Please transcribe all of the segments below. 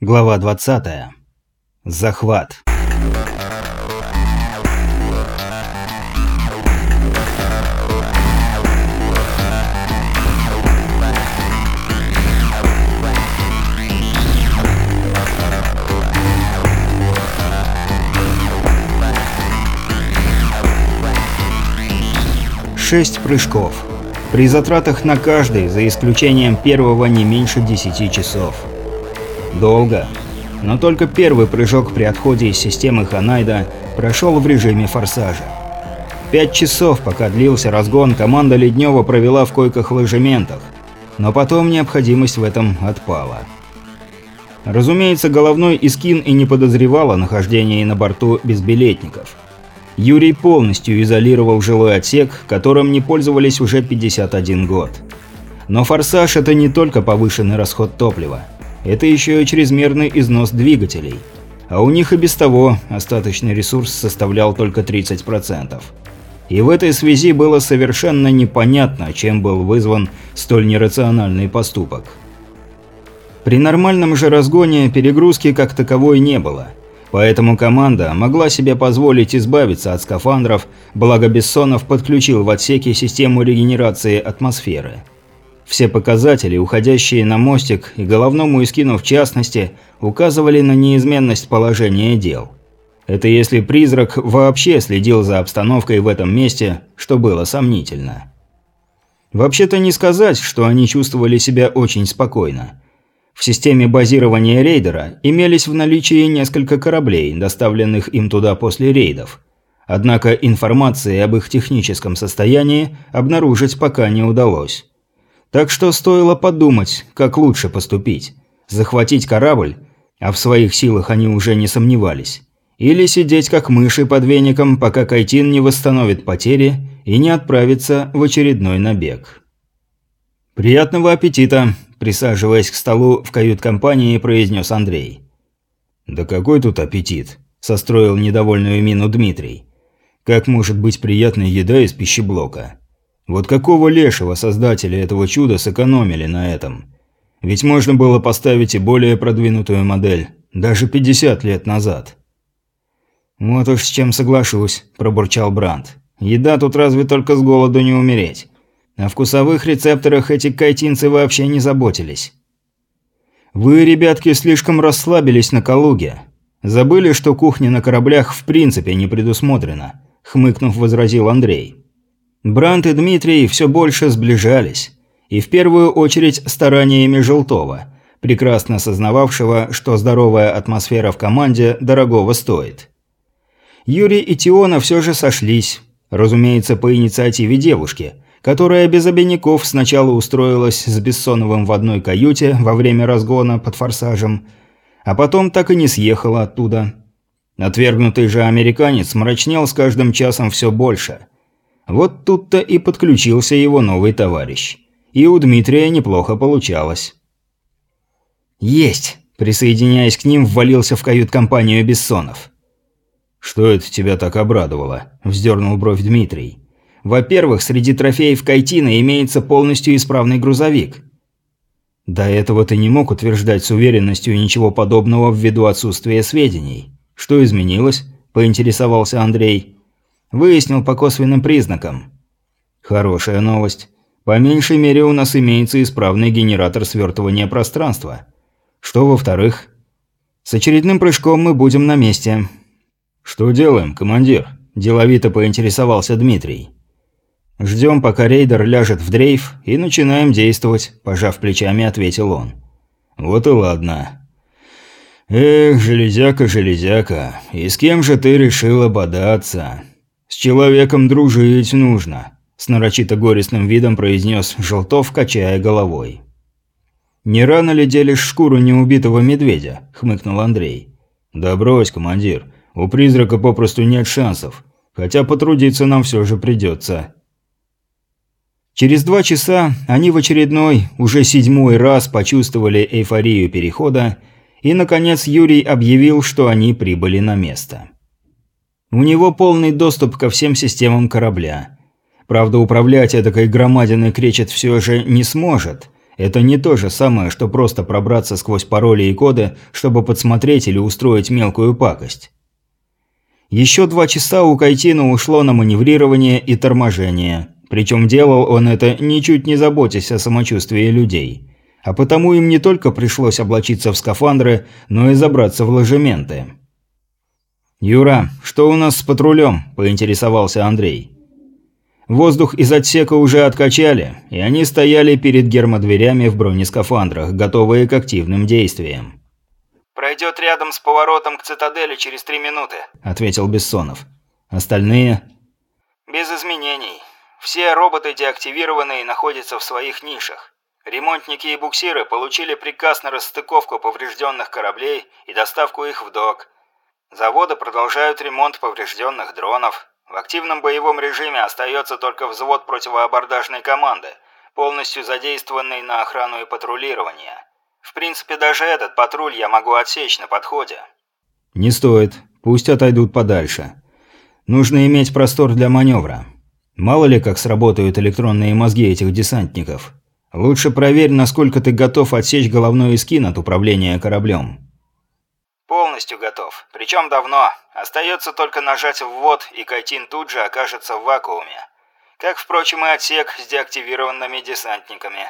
Глава 20. Захват. Шесть прыжков. При затратах на каждый, за исключением первого, не меньше 10 часов. Долго. Но только первый прыжок при отходе из системы Ханайда прошел в режиме форсажа. Пять часов, пока длился разгон, команда Леднева провела в койках-ложементах. Но потом необходимость в этом отпала. Разумеется, головной Искин и не подозревал о нахождении на борту безбилетников. Юрий полностью изолировал жилой отсек, которым не пользовались уже 51 год. Но «Форсаж» — это не только повышенный расход топлива это еще и чрезмерный износ двигателей. А у них и без того остаточный ресурс составлял только 30%. И в этой связи было совершенно непонятно, чем был вызван столь нерациональный поступок. При нормальном же разгоне перегрузки как таковой не было, поэтому команда могла себе позволить избавиться от скафандров, благо Бессонов подключил в отсеке систему регенерации атмосферы. Все показатели, уходящие на мостик и головному Искину в частности, указывали на неизменность положения дел. Это если призрак вообще следил за обстановкой в этом месте, что было сомнительно. Вообще-то не сказать, что они чувствовали себя очень спокойно. В системе базирования рейдера имелись в наличии несколько кораблей, доставленных им туда после рейдов. Однако информации об их техническом состоянии обнаружить пока не удалось. Так что стоило подумать, как лучше поступить. Захватить корабль, а в своих силах они уже не сомневались. Или сидеть как мыши под веником, пока Кайтин не восстановит потери и не отправится в очередной набег. «Приятного аппетита!» – присаживаясь к столу в кают-компании, произнес Андрей. «Да какой тут аппетит?» – состроил недовольную мину Дмитрий. «Как может быть приятная еда из пищеблока?» Вот какого лешего создатели этого чуда сэкономили на этом? Ведь можно было поставить и более продвинутую модель, даже 50 лет назад. «Вот уж с чем соглашусь», – пробурчал Бранд. «Еда тут разве только с голоду не умереть. О вкусовых рецепторах эти кайтинцы вообще не заботились». «Вы, ребятки, слишком расслабились на Калуге. Забыли, что кухня на кораблях в принципе не предусмотрена», – хмыкнув, возразил Андрей. Брант и Дмитрий все больше сближались. И в первую очередь стараниями Желтова, прекрасно осознававшего, что здоровая атмосфера в команде дорогого стоит. Юрий и Тиона все же сошлись, разумеется, по инициативе девушки, которая без обиняков сначала устроилась с Бессоновым в одной каюте во время разгона под форсажем, а потом так и не съехала оттуда. Отвергнутый же американец мрачнел с каждым часом все больше – вот тут-то и подключился его новый товарищ. И у Дмитрия неплохо получалось. «Есть!» – присоединяясь к ним, ввалился в кают-компанию Бессонов. «Что это тебя так обрадовало?» – вздернул бровь Дмитрий. «Во-первых, среди трофеев Кайтина имеется полностью исправный грузовик». До этого ты не мог утверждать с уверенностью ничего подобного ввиду отсутствия сведений. Что изменилось? – поинтересовался Андрей. Выяснил по косвенным признакам. Хорошая новость. По меньшей мере у нас имеется исправный генератор свертывания пространства. Что во-вторых? С очередным прыжком мы будем на месте. Что делаем, командир? Деловито поинтересовался Дмитрий. Ждем, пока рейдер ляжет в дрейф, и начинаем действовать, пожав плечами, ответил он. Вот и ладно. Эх, железяка, железяка, и с кем же ты решила бодаться? «С человеком дружить нужно», – с нарочито горестным видом произнес Желтов, качая головой. «Не рано ли делишь шкуру неубитого медведя?» – хмыкнул Андрей. «Да брось, командир. У призрака попросту нет шансов. Хотя потрудиться нам все же придется». Через два часа они в очередной, уже седьмой раз почувствовали эйфорию перехода, и, наконец, Юрий объявил, что они прибыли на место. У него полный доступ ко всем системам корабля. Правда, управлять этой громадиной кречет все же не сможет. Это не то же самое, что просто пробраться сквозь пароли и коды, чтобы подсмотреть или устроить мелкую пакость. Еще два часа у Кайтина ушло на маневрирование и торможение. Причем делал он это ничуть не заботясь о самочувствии людей. А потому им не только пришлось облачиться в скафандры, но и забраться в ложементы. «Юра, что у нас с патрулем?» – поинтересовался Андрей. Воздух из отсека уже откачали, и они стояли перед гермодверями в бронескафандрах, готовые к активным действиям. «Пройдет рядом с поворотом к цитадели через три минуты», – ответил Бессонов. «Остальные?» «Без изменений. Все роботы деактивированы и находятся в своих нишах. Ремонтники и буксиры получили приказ на расстыковку поврежденных кораблей и доставку их в док. Заводы продолжают ремонт поврежденных дронов. В активном боевом режиме остается только взвод противоабордажной команды, полностью задействованный на охрану и патрулирование. В принципе, даже этот патруль я могу отсечь на подходе. Не стоит. Пусть отойдут подальше. Нужно иметь простор для маневра. Мало ли как сработают электронные мозги этих десантников. Лучше проверь, насколько ты готов отсечь головной эскин от управления кораблем. Полностью готов. Причем давно. Остается только нажать ввод, и Кайтин тут же окажется в вакууме. Как, впрочем, и отсек с деактивированными десантниками.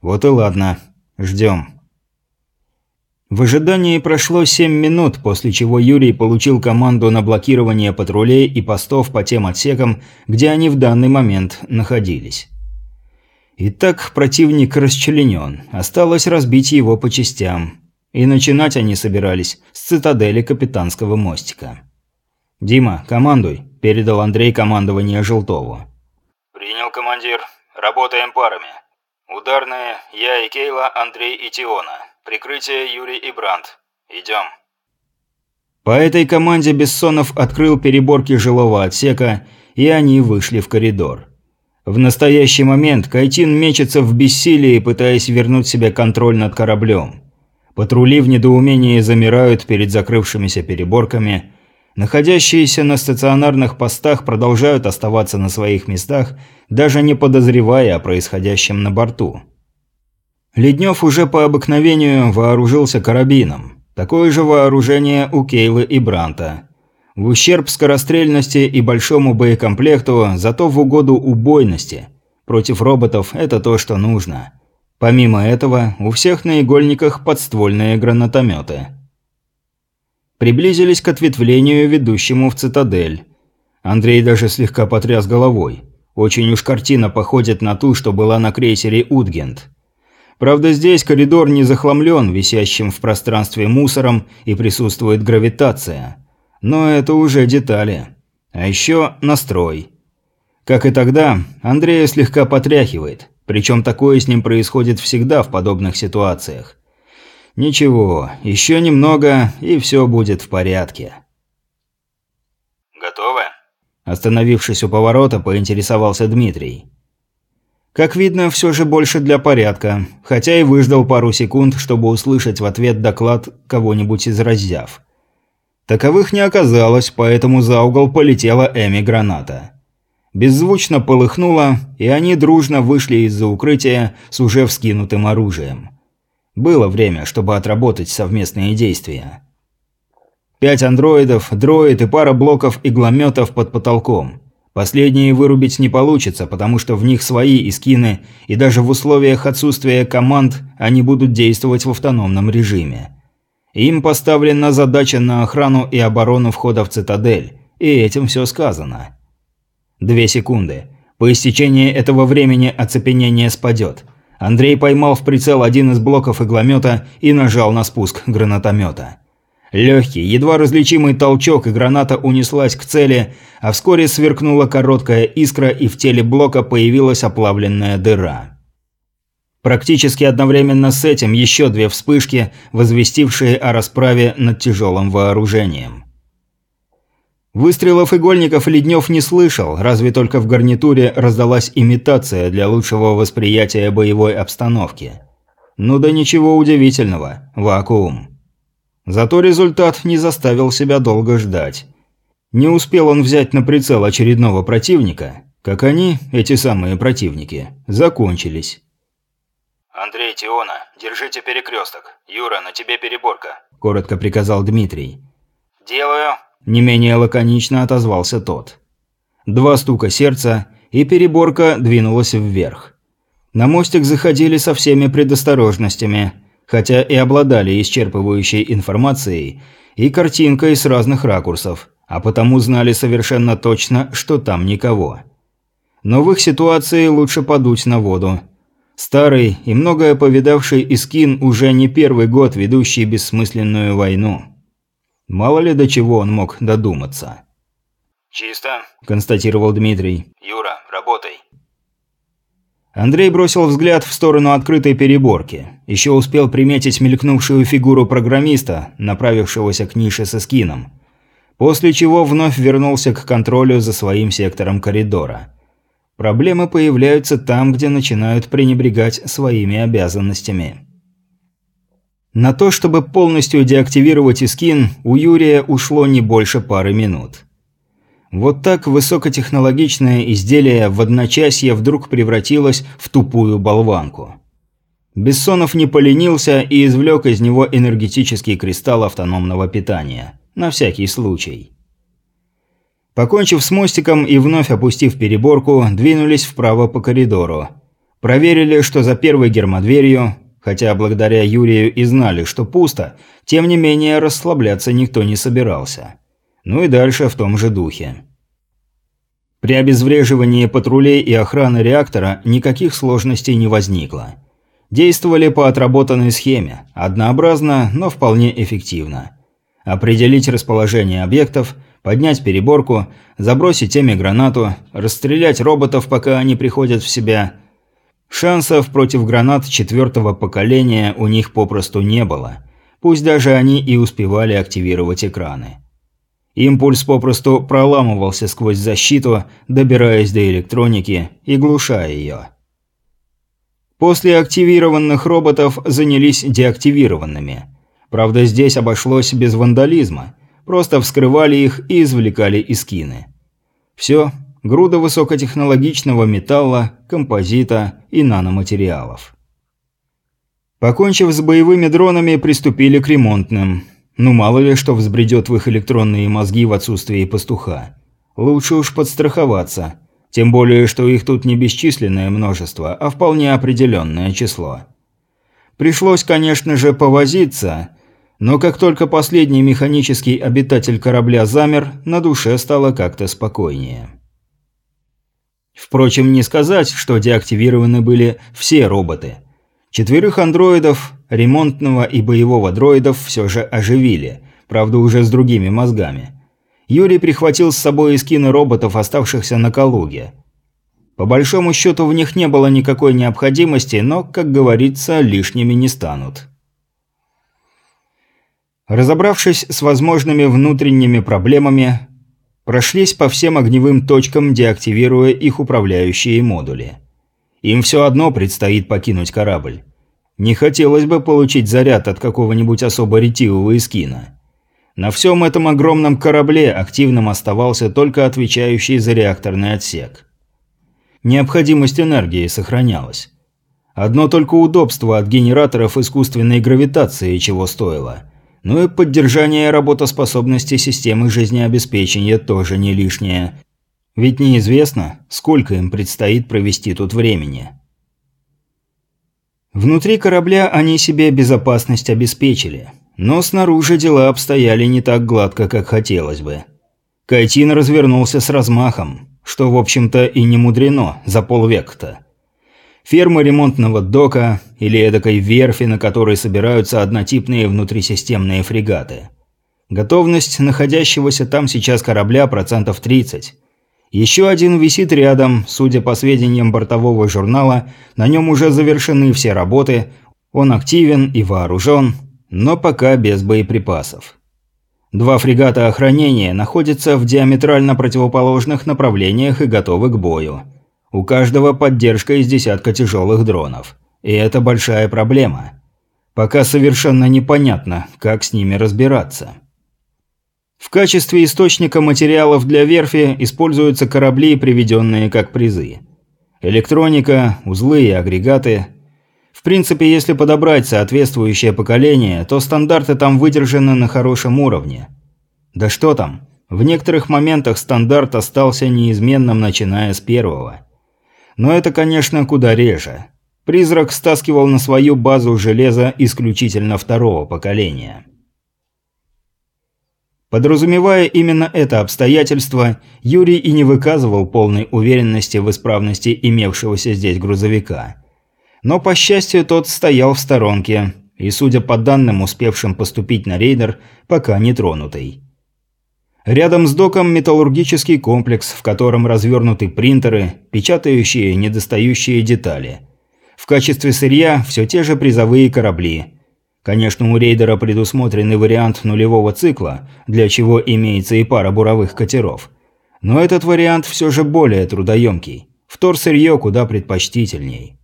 Вот и ладно. Ждем. В ожидании прошло 7 минут, после чего Юрий получил команду на блокирование патрулей и постов по тем отсекам, где они в данный момент находились. Итак, противник расчленен. Осталось разбить его по частям. И начинать они собирались с цитадели капитанского мостика. «Дима, командуй», – передал Андрей командование Желтову. «Принял, командир. Работаем парами. Ударные – я и Кейла, Андрей и Тиона. Прикрытие – Юрий и Бранд. Идем». По этой команде Бессонов открыл переборки жилого отсека, и они вышли в коридор. В настоящий момент Кайтин мечется в бессилии, пытаясь вернуть себе контроль над кораблем. Патрули в недоумении замирают перед закрывшимися переборками. Находящиеся на стационарных постах продолжают оставаться на своих местах, даже не подозревая о происходящем на борту. Леднев уже по обыкновению вооружился карабином. Такое же вооружение у Кейлы и Бранта. В ущерб скорострельности и большому боекомплекту, зато в угоду убойности. Против роботов это то, что нужно. Помимо этого, у всех на игольниках подствольные гранатометы. Приблизились к ответвлению, ведущему в цитадель. Андрей даже слегка потряс головой. Очень уж картина походит на ту, что была на крейсере «Утгент». Правда, здесь коридор не захламлен висящим в пространстве мусором и присутствует гравитация. Но это уже детали. А еще настрой. Как и тогда, Андрея слегка потряхивает. Причем такое с ним происходит всегда в подобных ситуациях. Ничего, еще немного, и все будет в порядке. «Готовы?» Остановившись у поворота, поинтересовался Дмитрий. Как видно, все же больше для порядка, хотя и выждал пару секунд, чтобы услышать в ответ доклад кого-нибудь из разъяв. Таковых не оказалось, поэтому за угол полетела Эми-граната. Беззвучно полыхнуло, и они дружно вышли из-за укрытия с уже вскинутым оружием. Было время, чтобы отработать совместные действия. Пять андроидов, дроид и пара блоков иглометов под потолком. Последние вырубить не получится, потому что в них свои искины, и даже в условиях отсутствия команд они будут действовать в автономном режиме. Им поставлена задача на охрану и оборону входа в цитадель, и этим все сказано. Две секунды. По истечении этого времени оцепенение спадет. Андрей поймал в прицел один из блоков игломета и нажал на спуск гранатомета. Легкий, едва различимый толчок, и граната унеслась к цели, а вскоре сверкнула короткая искра, и в теле блока появилась оплавленная дыра. Практически одновременно с этим еще две вспышки, возвестившие о расправе над тяжелым вооружением. Выстрелов игольников Леднев не слышал, разве только в гарнитуре раздалась имитация для лучшего восприятия боевой обстановки. Ну да ничего удивительного, вакуум. Зато результат не заставил себя долго ждать. Не успел он взять на прицел очередного противника, как они, эти самые противники, закончились. «Андрей, Тиона, держите перекресток. Юра, на тебе переборка», – коротко приказал Дмитрий. «Делаю», – не менее лаконично отозвался тот. Два стука сердца, и переборка двинулась вверх. На мостик заходили со всеми предосторожностями, хотя и обладали исчерпывающей информацией и картинкой с разных ракурсов, а потому знали совершенно точно, что там никого. Но в их ситуации лучше подуть на воду. Старый и многое повидавший Искин уже не первый год ведущий бессмысленную войну. Мало ли до чего он мог додуматься. «Чисто», – констатировал Дмитрий. «Юра, работай». Андрей бросил взгляд в сторону открытой переборки. Еще успел приметить мелькнувшую фигуру программиста, направившегося к нише со скином. После чего вновь вернулся к контролю за своим сектором коридора. Проблемы появляются там, где начинают пренебрегать своими обязанностями. На то, чтобы полностью деактивировать Искин, у Юрия ушло не больше пары минут. Вот так высокотехнологичное изделие в одночасье вдруг превратилось в тупую болванку. Бессонов не поленился и извлек из него энергетический кристалл автономного питания. На всякий случай. Покончив с мостиком и вновь опустив переборку, двинулись вправо по коридору. Проверили, что за первой гермодверью, хотя благодаря Юрию и знали, что пусто, тем не менее расслабляться никто не собирался. Ну и дальше в том же духе. При обезвреживании патрулей и охраны реактора никаких сложностей не возникло. Действовали по отработанной схеме, однообразно, но вполне эффективно. Определить расположение объектов, поднять переборку, забросить ими гранату, расстрелять роботов, пока они приходят в себя. Шансов против гранат четвертого поколения у них попросту не было, пусть даже они и успевали активировать экраны. Импульс попросту проламывался сквозь защиту, добираясь до электроники и глушая ее. После активированных роботов занялись деактивированными. Правда, здесь обошлось без вандализма. Просто вскрывали их и извлекали из кины. Все, груда высокотехнологичного металла, композита и наноматериалов. Покончив с боевыми дронами, приступили к ремонтным. Ну мало ли что взбредет в их электронные мозги в отсутствии пастуха. Лучше уж подстраховаться. Тем более, что их тут не бесчисленное множество, а вполне определенное число. Пришлось, конечно же, повозиться, но как только последний механический обитатель корабля замер, на душе стало как-то спокойнее. Впрочем, не сказать, что деактивированы были все роботы. Четверых андроидов, ремонтного и боевого дроидов все же оживили, правда уже с другими мозгами. Юрий прихватил с собой из роботов, оставшихся на Калуге. По большому счету в них не было никакой необходимости, но, как говорится, лишними не станут. Разобравшись с возможными внутренними проблемами, прошлись по всем огневым точкам, деактивируя их управляющие модули. Им все одно предстоит покинуть корабль. Не хотелось бы получить заряд от какого-нибудь особо ретивого эскина. На всем этом огромном корабле активным оставался только отвечающий за реакторный отсек. Необходимость энергии сохранялась. Одно только удобство от генераторов искусственной гравитации чего стоило. Ну и поддержание работоспособности системы жизнеобеспечения тоже не лишнее – ведь неизвестно, сколько им предстоит провести тут времени. Внутри корабля они себе безопасность обеспечили, но снаружи дела обстояли не так гладко, как хотелось бы. Кайтин развернулся с размахом, что, в общем-то, и не мудрено за полвека-то. Ферма ремонтного дока или эдакой верфи, на которой собираются однотипные внутрисистемные фрегаты. Готовность находящегося там сейчас корабля процентов 30. Еще один висит рядом, судя по сведениям бортового журнала, на нем уже завершены все работы, он активен и вооружен, но пока без боеприпасов. Два фрегата охранения находятся в диаметрально противоположных направлениях и готовы к бою. У каждого поддержка из десятка тяжелых дронов. И это большая проблема. Пока совершенно непонятно, как с ними разбираться. В качестве источника материалов для верфи используются корабли, приведенные как призы. Электроника, узлы и агрегаты. В принципе, если подобрать соответствующее поколение, то стандарты там выдержаны на хорошем уровне. Да что там, в некоторых моментах стандарт остался неизменным, начиная с первого. Но это, конечно, куда реже. Призрак стаскивал на свою базу железо исключительно второго поколения. Подразумевая именно это обстоятельство, Юрий и не выказывал полной уверенности в исправности имевшегося здесь грузовика. Но, по счастью, тот стоял в сторонке, и, судя по данным, успевшим поступить на рейдер, пока не тронутый. Рядом с доком металлургический комплекс, в котором развернуты принтеры, печатающие недостающие детали. В качестве сырья все те же призовые корабли. Конечно, у рейдера предусмотренный вариант нулевого цикла, для чего имеется и пара буровых катеров. Но этот вариант все же более трудоемкий. Вторсырье куда предпочтительней.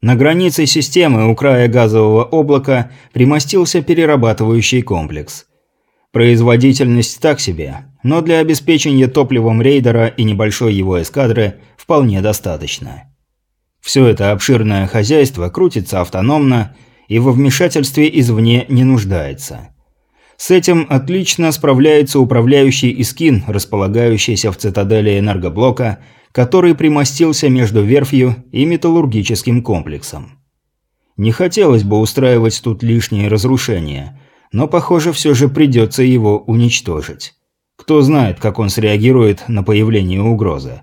На границе системы у края газового облака примостился перерабатывающий комплекс – Производительность так себе, но для обеспечения топливом рейдера и небольшой его эскадры вполне достаточно. Все это обширное хозяйство крутится автономно и во вмешательстве извне не нуждается. С этим отлично справляется управляющий Искин, располагающийся в цитадели энергоблока, который примостился между верфью и металлургическим комплексом. Не хотелось бы устраивать тут лишние разрушения – но, похоже, все же придется его уничтожить. Кто знает, как он среагирует на появление угрозы.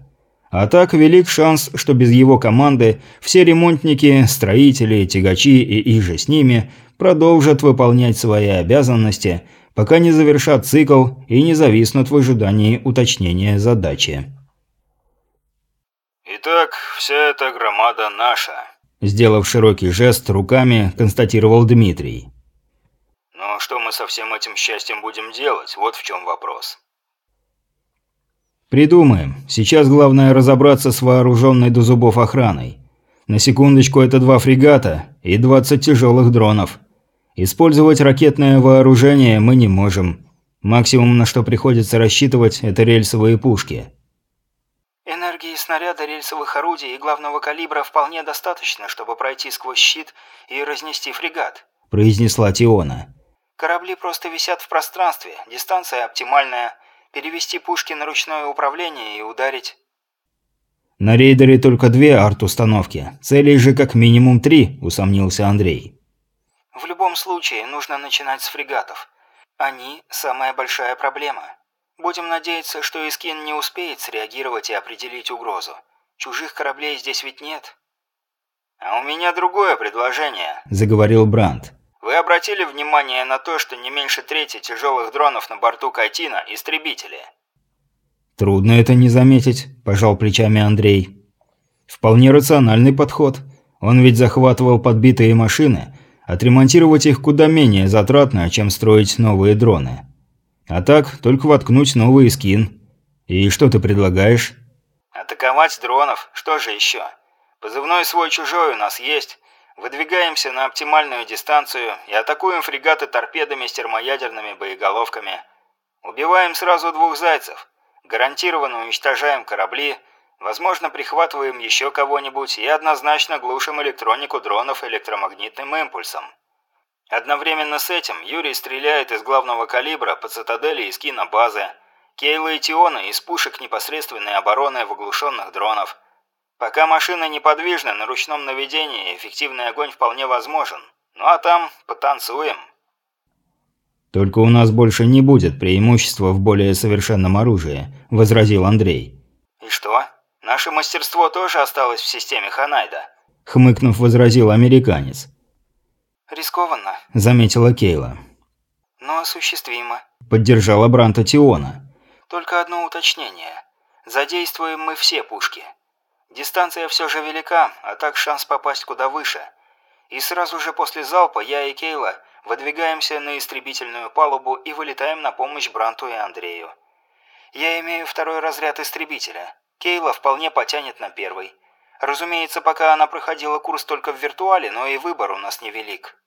А так велик шанс, что без его команды все ремонтники, строители, тягачи и иже с ними продолжат выполнять свои обязанности, пока не завершат цикл и не зависнут в ожидании уточнения задачи. «Итак, вся эта громада наша», – сделав широкий жест руками, констатировал Дмитрий. Но что мы со всем этим счастьем будем делать, вот в чем вопрос. Придумаем. Сейчас главное разобраться с вооруженной до зубов охраной. На секундочку, это два фрегата и 20 тяжелых дронов. Использовать ракетное вооружение мы не можем. Максимум, на что приходится рассчитывать, это рельсовые пушки. Энергии снаряда рельсовых орудий и главного калибра вполне достаточно, чтобы пройти сквозь щит и разнести фрегат», – произнесла Тиона. Корабли просто висят в пространстве, дистанция оптимальная. Перевести пушки на ручное управление и ударить. На рейдере только две арт-установки. Целей же как минимум три, усомнился Андрей. В любом случае, нужно начинать с фрегатов. Они – самая большая проблема. Будем надеяться, что Искин не успеет среагировать и определить угрозу. Чужих кораблей здесь ведь нет. «А у меня другое предложение», – заговорил Брандт. Вы обратили внимание на то, что не меньше трети тяжелых дронов на борту Кайтина – истребители? Трудно это не заметить, пожал плечами Андрей. Вполне рациональный подход. Он ведь захватывал подбитые машины. Отремонтировать их куда менее затратно, чем строить новые дроны. А так, только воткнуть новый скин. И что ты предлагаешь? Атаковать дронов, что же еще? Позывной свой-чужой у нас есть. Выдвигаемся на оптимальную дистанцию и атакуем фрегаты торпедами с термоядерными боеголовками. Убиваем сразу двух зайцев. Гарантированно уничтожаем корабли, возможно, прихватываем еще кого-нибудь и однозначно глушим электронику дронов электромагнитным импульсом. Одновременно с этим Юрий стреляет из главного калибра по цитадели из кинобазы, Кейла и Тиона из пушек непосредственной обороны в оглушенных дронов – Пока машина неподвижна, на ручном наведении эффективный огонь вполне возможен. Ну а там потанцуем. «Только у нас больше не будет преимущества в более совершенном оружии», – возразил Андрей. «И что? Наше мастерство тоже осталось в системе Ханайда?» – хмыкнув, возразил американец. «Рискованно», – заметила Кейла. «Но осуществимо», – поддержала Бранта Тиона. «Только одно уточнение. Задействуем мы все пушки. Дистанция все же велика, а так шанс попасть куда выше. И сразу же после залпа я и Кейла выдвигаемся на истребительную палубу и вылетаем на помощь Бранту и Андрею. Я имею второй разряд истребителя. Кейла вполне потянет на первый. Разумеется, пока она проходила курс только в виртуале, но и выбор у нас невелик.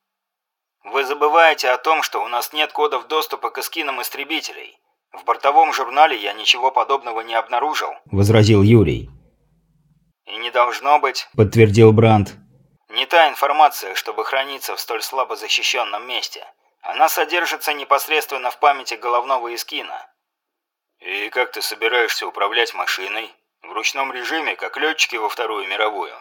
Вы забываете о том, что у нас нет кодов доступа к эскинам истребителей. В бортовом журнале я ничего подобного не обнаружил», – возразил Юрий. «И не должно быть», – подтвердил Бранд. Не та информация, чтобы храниться в столь слабо защищенном месте. Она содержится непосредственно в памяти головного Искина. И как ты собираешься управлять машиной? В ручном режиме, как летчики во Вторую мировую?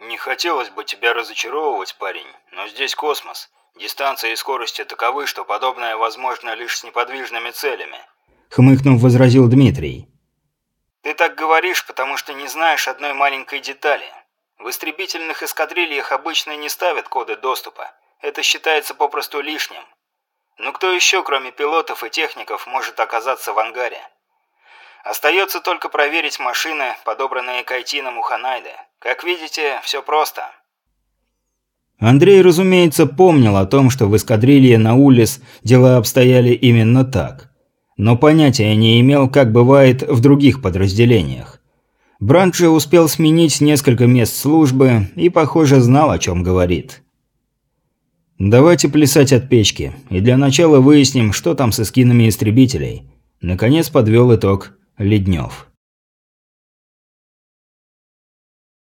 Не хотелось бы тебя разочаровывать, парень, но здесь космос. Дистанция и скорость таковы, что подобное возможно лишь с неподвижными целями. Хмыкнув, возразил Дмитрий. Ты так говоришь, потому что не знаешь одной маленькой детали. В истребительных эскадрильях обычно не ставят коды доступа. Это считается попросту лишним. Но кто еще, кроме пилотов и техников, может оказаться в ангаре? Остается только проверить машины, подобранные Кайтином у Ханайды. Как видите, все просто. Андрей, разумеется, помнил о том, что в эскадрилье на Улис дела обстояли именно так. Но понятия не имел, как бывает в других подразделениях. Бранд успел сменить несколько мест службы и, похоже, знал, о чем говорит. «Давайте плясать от печки, и для начала выясним, что там с эскинами истребителей». Наконец подвел итог Леднев.